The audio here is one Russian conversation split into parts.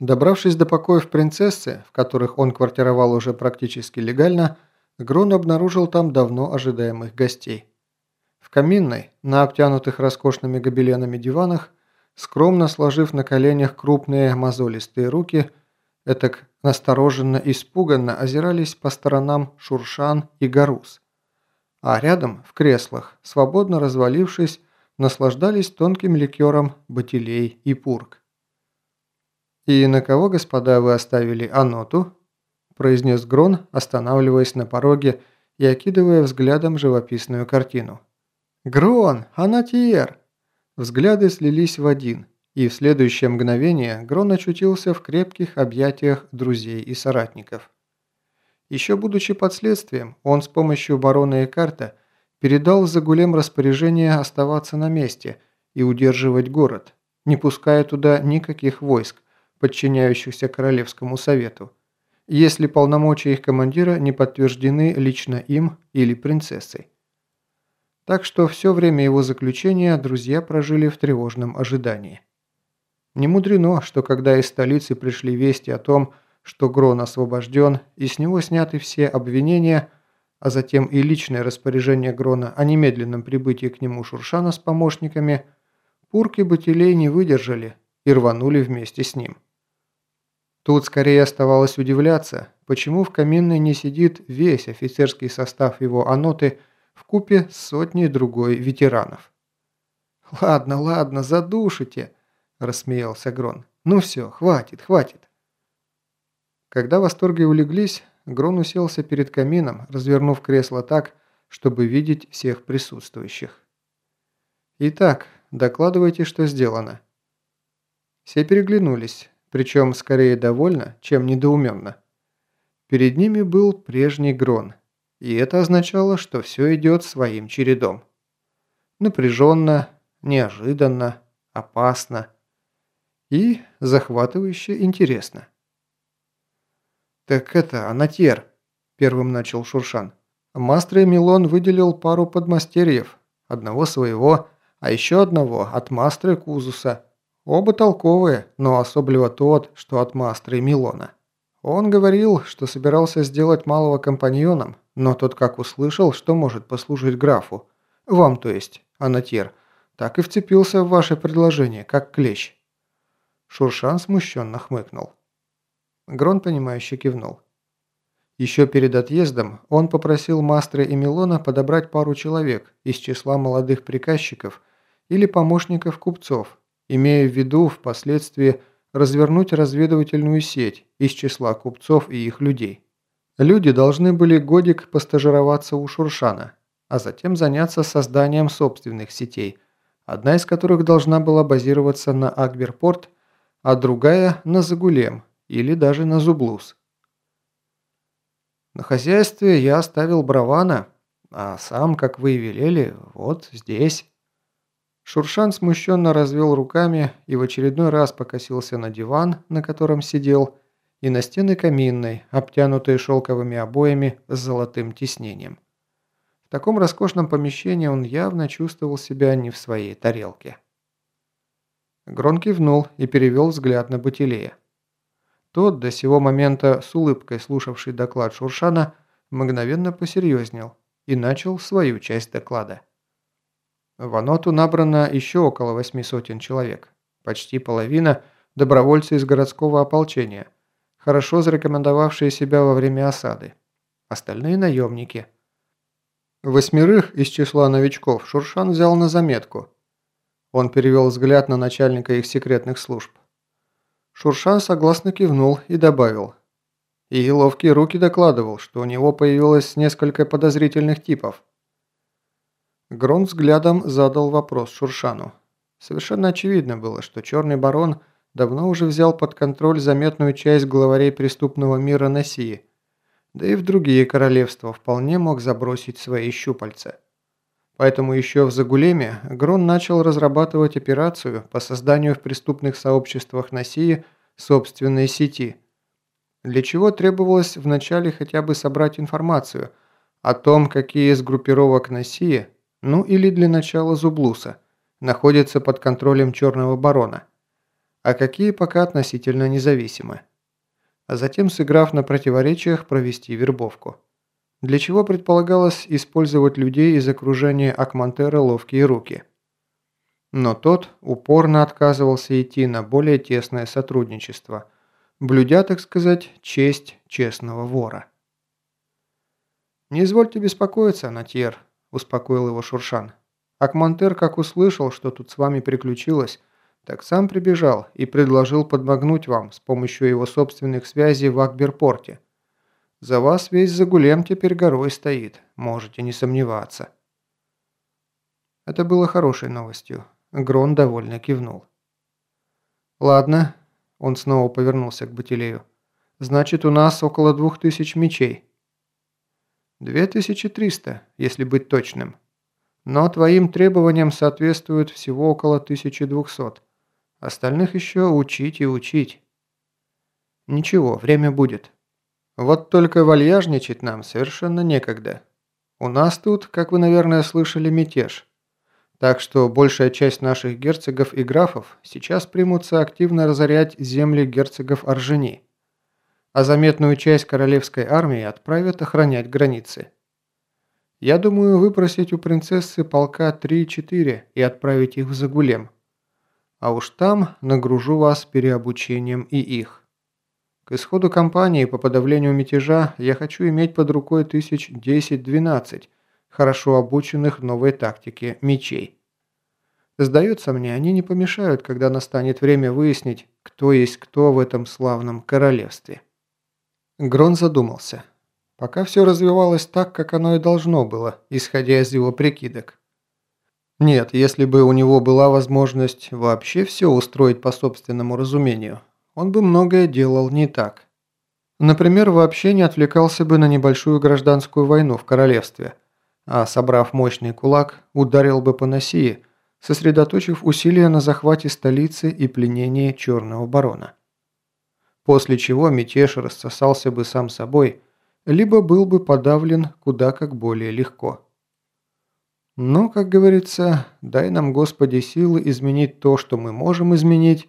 Добравшись до покоев принцессы, в которых он квартировал уже практически легально, Грон обнаружил там давно ожидаемых гостей. В каминной, на обтянутых роскошными гобеленами диванах, скромно сложив на коленях крупные мозолистые руки, этак настороженно и испуганно озирались по сторонам Шуршан и Гарус. А рядом, в креслах, свободно развалившись, наслаждались тонким ликером Батилей и Пург. «И на кого, господа, вы оставили аноту?» – произнес Грон, останавливаясь на пороге и окидывая взглядом живописную картину. «Грон! Анатьер!» Взгляды слились в один, и в следующее мгновение Грон очутился в крепких объятиях друзей и соратников. Еще будучи под следствием, он с помощью барона Экарта передал Загулем распоряжение оставаться на месте и удерживать город, не пуская туда никаких войск, подчиняющихся Королевскому совету, если полномочия их командира не подтверждены лично им или принцессой. Так что все время его заключения друзья прожили в тревожном ожидании. Не мудрено, что когда из столицы пришли вести о том, что Грон освобожден и с него сняты все обвинения, а затем и личное распоряжение Грона о немедленном прибытии к нему Шуршана с помощниками, пурки Батилей не выдержали и рванули вместе с ним. Тут скорее оставалось удивляться, почему в каминной не сидит весь офицерский состав его аноты в купе с сотней другой ветеранов. «Ладно, ладно, задушите», – рассмеялся Грон. «Ну все, хватит, хватит». Когда восторги улеглись, Грон уселся перед камином, развернув кресло так, чтобы видеть всех присутствующих. «Итак, докладывайте, что сделано». Все переглянулись, причем скорее довольно, чем недоуменно. Перед ними был прежний Грон, и это означало, что все идет своим чередом. Напряженно, неожиданно, опасно и захватывающе интересно. «Так это, Анатьер», – первым начал Шуршан. Мастер Милон выделил пару подмастерьев, одного своего, а еще одного от мастера Кузуса – Оба толковые, но особливо тот, что от Мастры Милона. Он говорил, что собирался сделать малого компаньоном, но тот как услышал, что может послужить графу, вам то есть, Анатир, так и вцепился в ваше предложение, как клещ. Шуршан смущенно хмыкнул. Грон, понимающе кивнул. Еще перед отъездом он попросил Мастры и Милона подобрать пару человек из числа молодых приказчиков или помощников купцов, имея в виду впоследствии развернуть разведывательную сеть из числа купцов и их людей. Люди должны были годик постажироваться у Шуршана, а затем заняться созданием собственных сетей, одна из которых должна была базироваться на Акберпорт, а другая на Загулем или даже на Зублус. На хозяйстве я оставил Бравана, а сам, как вы и велели, вот здесь. Шуршан смущенно развел руками и в очередной раз покосился на диван, на котором сидел, и на стены каминной, обтянутые шелковыми обоями с золотым тиснением. В таком роскошном помещении он явно чувствовал себя не в своей тарелке. Грон кивнул и перевел взгляд на Батилея. Тот, до сего момента с улыбкой слушавший доклад Шуршана, мгновенно посерьезнел и начал свою часть доклада. В Аноту набрано еще около восьми сотен человек. Почти половина – добровольцы из городского ополчения, хорошо зарекомендовавшие себя во время осады. Остальные – наемники. Восьмерых из числа новичков Шуршан взял на заметку. Он перевел взгляд на начальника их секретных служб. Шуршан согласно кивнул и добавил. И ловкие руки докладывал, что у него появилось несколько подозрительных типов – Грон взглядом задал вопрос Шуршану. Совершенно очевидно было, что Черный Барон давно уже взял под контроль заметную часть главарей преступного мира Носии, да и в другие королевства вполне мог забросить свои щупальца. Поэтому еще в Загулеме Грон начал разрабатывать операцию по созданию в преступных сообществах Носии собственной сети, для чего требовалось вначале хотя бы собрать информацию о том, какие из группировок Носии – ну или для начала Зублуса, находится под контролем Черного Барона. а какие пока относительно независимы. А затем, сыграв на противоречиях, провести вербовку. Для чего предполагалось использовать людей из окружения Акмантера ловкие руки. Но тот упорно отказывался идти на более тесное сотрудничество, блюдя, так сказать, честь честного вора. «Не извольте беспокоиться, Натьер», – успокоил его Шуршан. «Акмантер, как услышал, что тут с вами приключилось, так сам прибежал и предложил подмогнуть вам с помощью его собственных связей в Акберпорте. За вас весь Загулем теперь горой стоит, можете не сомневаться». Это было хорошей новостью. Грон довольно кивнул. «Ладно», – он снова повернулся к Батилею. «Значит, у нас около двух тысяч мечей». Две тысячи триста, если быть точным. Но твоим требованиям соответствует всего около 1200. Остальных еще учить и учить. Ничего, время будет. Вот только вальяжничать нам совершенно некогда. У нас тут, как вы, наверное, слышали, мятеж. Так что большая часть наших герцогов и графов сейчас примутся активно разорять земли герцогов Оржени а заметную часть королевской армии отправят охранять границы. Я думаю выпросить у принцессы полка 3-4 и отправить их в Загулем. А уж там нагружу вас переобучением и их. К исходу кампании по подавлению мятежа я хочу иметь под рукой тысяч 10-12 хорошо обученных новой тактике мечей. Сдается мне, они не помешают, когда настанет время выяснить, кто есть кто в этом славном королевстве. Грон задумался. Пока все развивалось так, как оно и должно было, исходя из его прикидок. Нет, если бы у него была возможность вообще все устроить по собственному разумению, он бы многое делал не так. Например, вообще не отвлекался бы на небольшую гражданскую войну в королевстве, а, собрав мощный кулак, ударил бы по Носии, сосредоточив усилия на захвате столицы и пленении Черного Барона после чего мятеж рассосался бы сам собой, либо был бы подавлен куда как более легко. Но, как говорится, дай нам, Господи, силы изменить то, что мы можем изменить,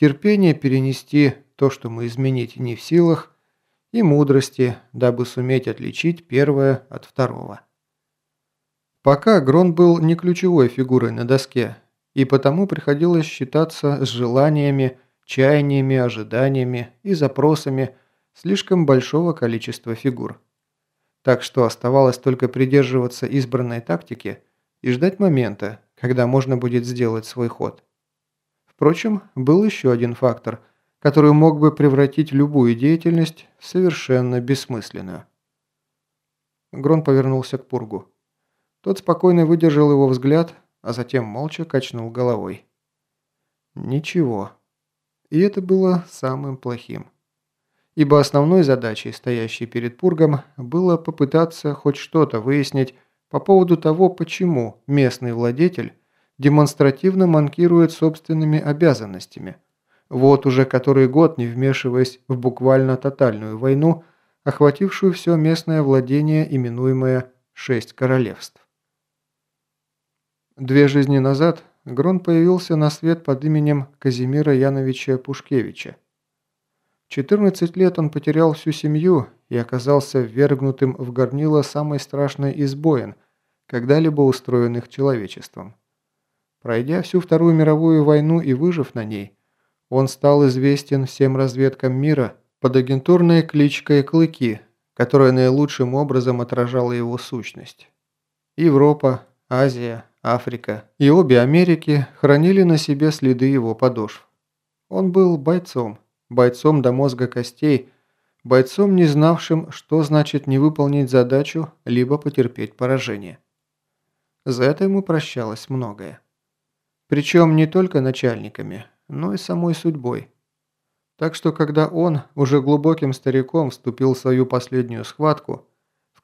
терпение перенести то, что мы изменить не в силах, и мудрости, дабы суметь отличить первое от второго. Пока Грон был не ключевой фигурой на доске, и потому приходилось считаться с желаниями, чаяниями, ожиданиями и запросами слишком большого количества фигур. Так что оставалось только придерживаться избранной тактики и ждать момента, когда можно будет сделать свой ход. Впрочем, был еще один фактор, который мог бы превратить любую деятельность в совершенно бессмысленную. Грон повернулся к Пургу. Тот спокойно выдержал его взгляд, а затем молча качнул головой. «Ничего», и это было самым плохим. Ибо основной задачей, стоящей перед Пургом, было попытаться хоть что-то выяснить по поводу того, почему местный владетель демонстративно манкирует собственными обязанностями, вот уже который год не вмешиваясь в буквально тотальную войну, охватившую все местное владение, именуемое «Шесть королевств». Две жизни назад Грон появился на свет под именем Казимира Яновича Пушкевича. В 14 лет он потерял всю семью и оказался ввергнутым в горнило самой страшной из боин, когда-либо устроенных человечеством. Пройдя всю Вторую мировую войну и выжив на ней, он стал известен всем разведкам мира под агентурной кличкой «Клыки», которая наилучшим образом отражала его сущность. Европа, Азия, Африка и обе Америки хранили на себе следы его подошв. Он был бойцом, бойцом до мозга костей, бойцом, не знавшим, что значит не выполнить задачу, либо потерпеть поражение. За это ему прощалось многое. Причем не только начальниками, но и самой судьбой. Так что когда он, уже глубоким стариком, вступил в свою последнюю схватку,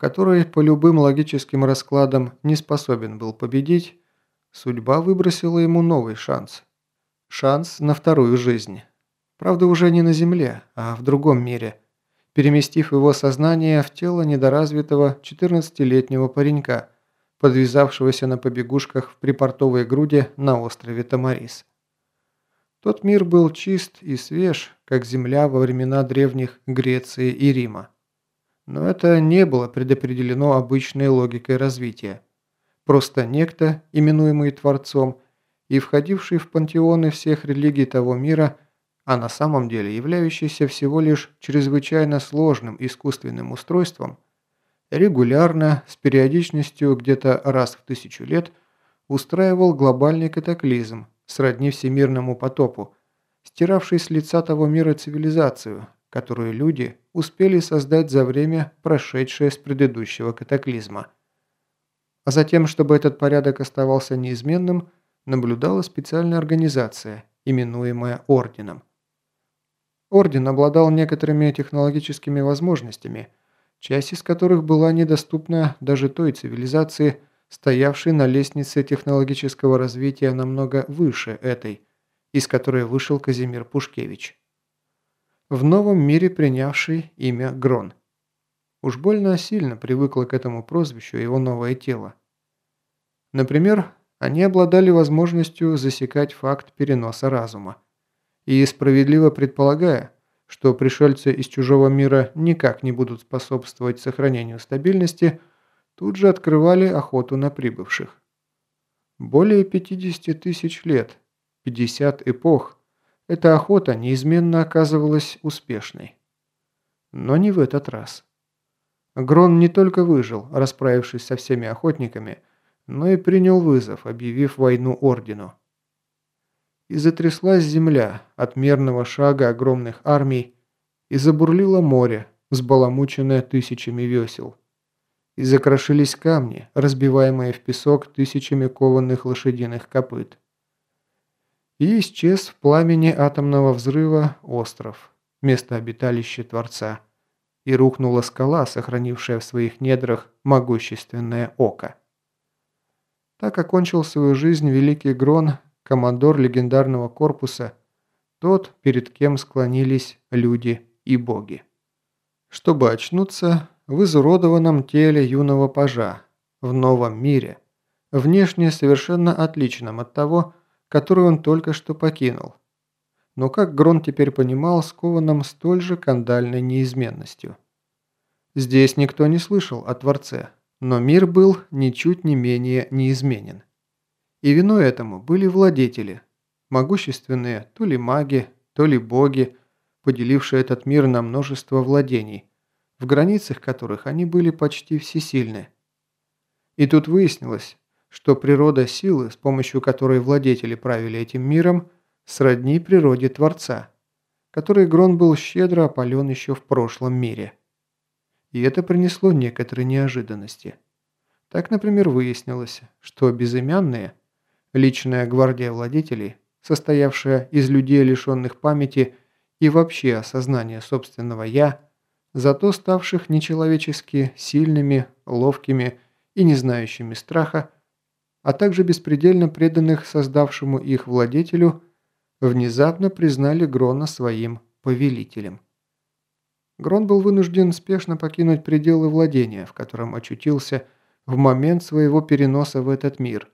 который по любым логическим раскладам не способен был победить, судьба выбросила ему новый шанс. Шанс на вторую жизнь. Правда, уже не на Земле, а в другом мире, переместив его сознание в тело недоразвитого 14-летнего паренька, подвязавшегося на побегушках в припортовой груди на острове Тамарис. Тот мир был чист и свеж, как земля во времена древних Греции и Рима. Но это не было предопределено обычной логикой развития. Просто некто, именуемый Творцом, и входивший в пантеоны всех религий того мира, а на самом деле являющийся всего лишь чрезвычайно сложным искусственным устройством, регулярно, с периодичностью где-то раз в тысячу лет, устраивал глобальный катаклизм, сродни всемирному потопу, стиравший с лица того мира цивилизацию, которую люди успели создать за время, прошедшее с предыдущего катаклизма. А затем, чтобы этот порядок оставался неизменным, наблюдала специальная организация, именуемая Орденом. Орден обладал некоторыми технологическими возможностями, часть из которых была недоступна даже той цивилизации, стоявший на лестнице технологического развития намного выше этой, из которой вышел Казимир Пушкевич. В новом мире принявший имя Грон. Уж больно сильно привыкло к этому прозвищу его новое тело. Например, они обладали возможностью засекать факт переноса разума. И справедливо предполагая, что пришельцы из чужого мира никак не будут способствовать сохранению стабильности – тут же открывали охоту на прибывших. Более 50 тысяч лет, 50 эпох, эта охота неизменно оказывалась успешной. Но не в этот раз. Грон не только выжил, расправившись со всеми охотниками, но и принял вызов, объявив войну Ордену. И затряслась земля от мерного шага огромных армий, и забурлило море, взбаламученное тысячами весел и закрошились камни, разбиваемые в песок тысячами кованых лошадиных копыт. И исчез в пламени атомного взрыва остров, место обиталища Творца, и рухнула скала, сохранившая в своих недрах могущественное око. Так окончил свою жизнь великий Грон, командор легендарного корпуса, тот, перед кем склонились люди и боги. Чтобы очнуться, в изуродованном теле юного пажа, в новом мире, внешне совершенно отличном от того, который он только что покинул. Но как Грон теперь понимал, скованном столь же кандальной неизменностью. Здесь никто не слышал о Творце, но мир был ничуть не менее неизменен. И виной этому были владетели, могущественные то ли маги, то ли боги, поделившие этот мир на множество владений – в границах которых они были почти всесильны. И тут выяснилось, что природа силы, с помощью которой владетели правили этим миром, сродни природе Творца, который Грон был щедро опален еще в прошлом мире. И это принесло некоторые неожиданности. Так, например, выяснилось, что безымянные, личная гвардия владетелей, состоявшая из людей, лишенных памяти и вообще осознания собственного «я», зато ставших нечеловечески сильными, ловкими и не знающими страха, а также беспредельно преданных создавшему их владетелю, внезапно признали Грона своим повелителем. Грон был вынужден спешно покинуть пределы владения, в котором очутился в момент своего переноса в этот мир,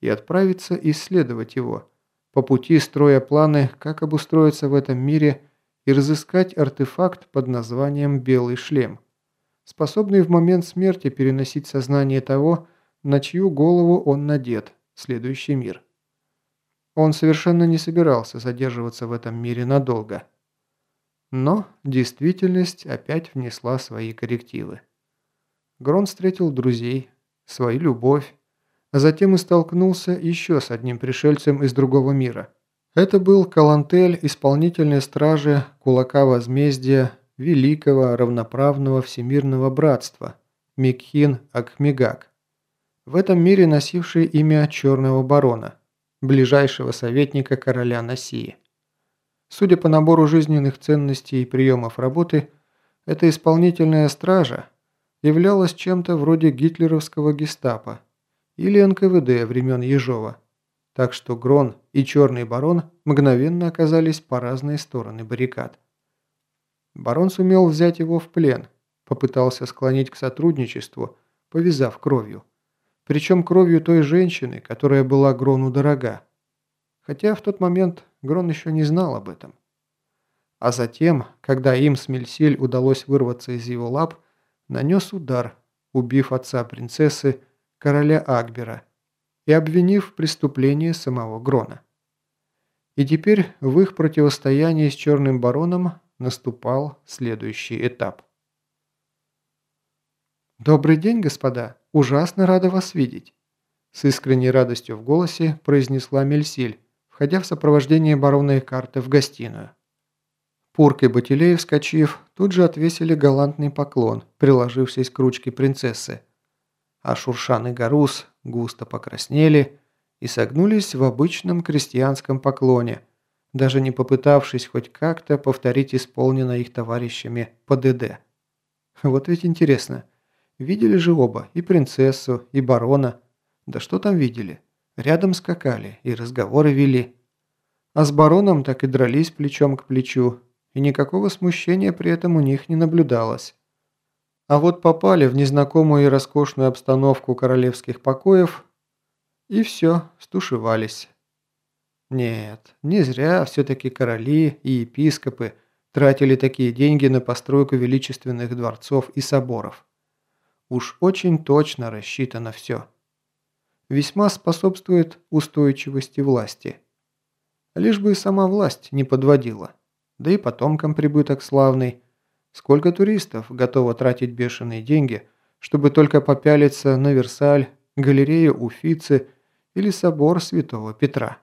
и отправиться исследовать его, по пути строя планы, как обустроиться в этом мире – и разыскать артефакт под названием «Белый шлем», способный в момент смерти переносить сознание того, на чью голову он надет, следующий мир. Он совершенно не собирался задерживаться в этом мире надолго. Но действительность опять внесла свои коррективы. Грон встретил друзей, свою любовь, а затем и столкнулся еще с одним пришельцем из другого мира – это был Калантель исполнительной стражи кулака возмездия Великого Равноправного Всемирного Братства Микхин Акхмигак, в этом мире носивший имя Черного Барона, ближайшего советника короля Носии. Судя по набору жизненных ценностей и приемов работы, эта исполнительная стража являлась чем-то вроде гитлеровского гестапо или НКВД времен Ежова – так что Грон и Черный Барон мгновенно оказались по разные стороны баррикад. Барон сумел взять его в плен, попытался склонить к сотрудничеству, повязав кровью. Причем кровью той женщины, которая была Грону дорога. Хотя в тот момент Грон еще не знал об этом. А затем, когда им с Мельсиль удалось вырваться из его лап, нанес удар, убив отца принцессы, короля Акбера, и обвинив в преступлении самого Грона. И теперь в их противостоянии с Черным Бароном наступал следующий этап. «Добрый день, господа! Ужасно рада вас видеть!» С искренней радостью в голосе произнесла Мельсиль, входя в сопровождение барона карты в гостиную. Пурк и Батилей, вскочив, тут же отвесили галантный поклон, приложившись к ручке принцессы. А Шуршан и Гарус густо покраснели и согнулись в обычном крестьянском поклоне, даже не попытавшись хоть как-то повторить исполненное их товарищами ПДД. Вот ведь интересно, видели же оба, и принцессу, и барона. Да что там видели? Рядом скакали и разговоры вели. А с бароном так и дрались плечом к плечу, и никакого смущения при этом у них не наблюдалось. А вот попали в незнакомую и роскошную обстановку королевских покоев, и все, стушевались. Нет, не зря все-таки короли и епископы тратили такие деньги на постройку величественных дворцов и соборов. Уж очень точно рассчитано все. Весьма способствует устойчивости власти. Лишь бы и сама власть не подводила. Да и потомкам прибыток славный. Сколько туристов готово тратить бешеные деньги, чтобы только попялиться на Версаль, галерею Уфицы или собор Святого Петра.